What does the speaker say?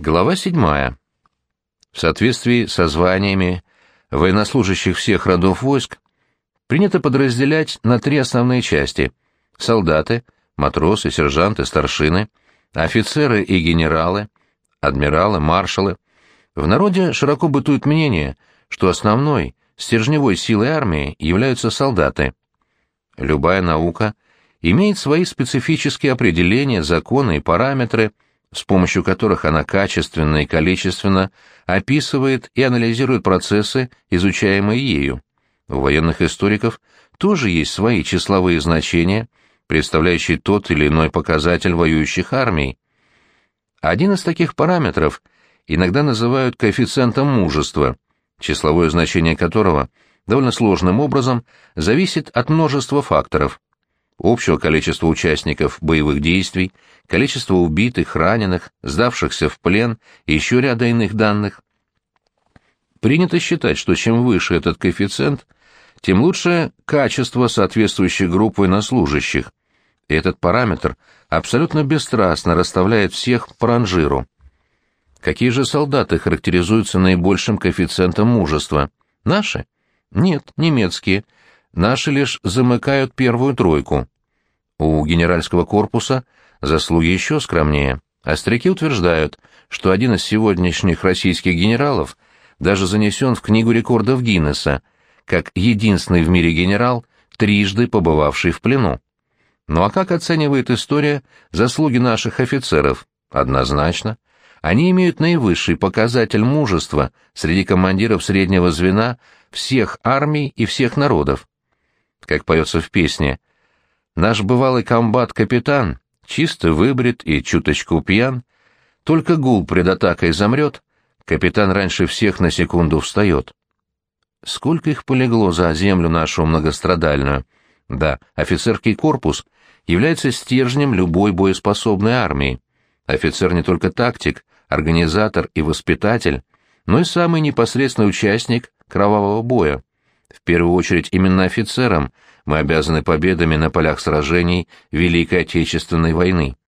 Глава 7. В соответствии со званиями военнослужащих всех родов войск принято подразделять на три основные части – солдаты, матросы, сержанты, старшины, офицеры и генералы, адмиралы, маршалы. В народе широко бытует мнение, что основной, стержневой силой армии являются солдаты. Любая наука имеет свои специфические определения, законы и параметры – с помощью которых она качественно и количественно описывает и анализирует процессы, изучаемые ею. У военных историков тоже есть свои числовые значения, представляющие тот или иной показатель воюющих армий. Один из таких параметров иногда называют коэффициентом мужества, числовое значение которого довольно сложным образом зависит от множества факторов общего количества участников боевых действий, количество убитых, раненых, сдавшихся в плен и еще ряда иных данных. Принято считать, что чем выше этот коэффициент, тем лучше качество соответствующей группы военнослужащих. И этот параметр абсолютно бесстрастно расставляет всех по ранжиру. Какие же солдаты характеризуются наибольшим коэффициентом мужества? Наши? Нет, немецкие – Наши лишь замыкают первую тройку. У генеральского корпуса заслуги еще скромнее. Остряки утверждают, что один из сегодняшних российских генералов даже занесен в книгу рекордов Гиннесса, как единственный в мире генерал, трижды побывавший в плену. Ну а как оценивает история заслуги наших офицеров? Однозначно. Они имеют наивысший показатель мужества среди командиров среднего звена всех армий и всех народов как поется в песне. Наш бывалый комбат-капитан чисто выбрит и чуточку пьян. Только гул пред атакой замрет, капитан раньше всех на секунду встает. Сколько их полегло за землю нашу многострадальную. Да, офицерский корпус является стержнем любой боеспособной армии. Офицер не только тактик, организатор и воспитатель, но и самый непосредственный участник кровавого боя. В первую очередь именно офицерам мы обязаны победами на полях сражений Великой Отечественной войны.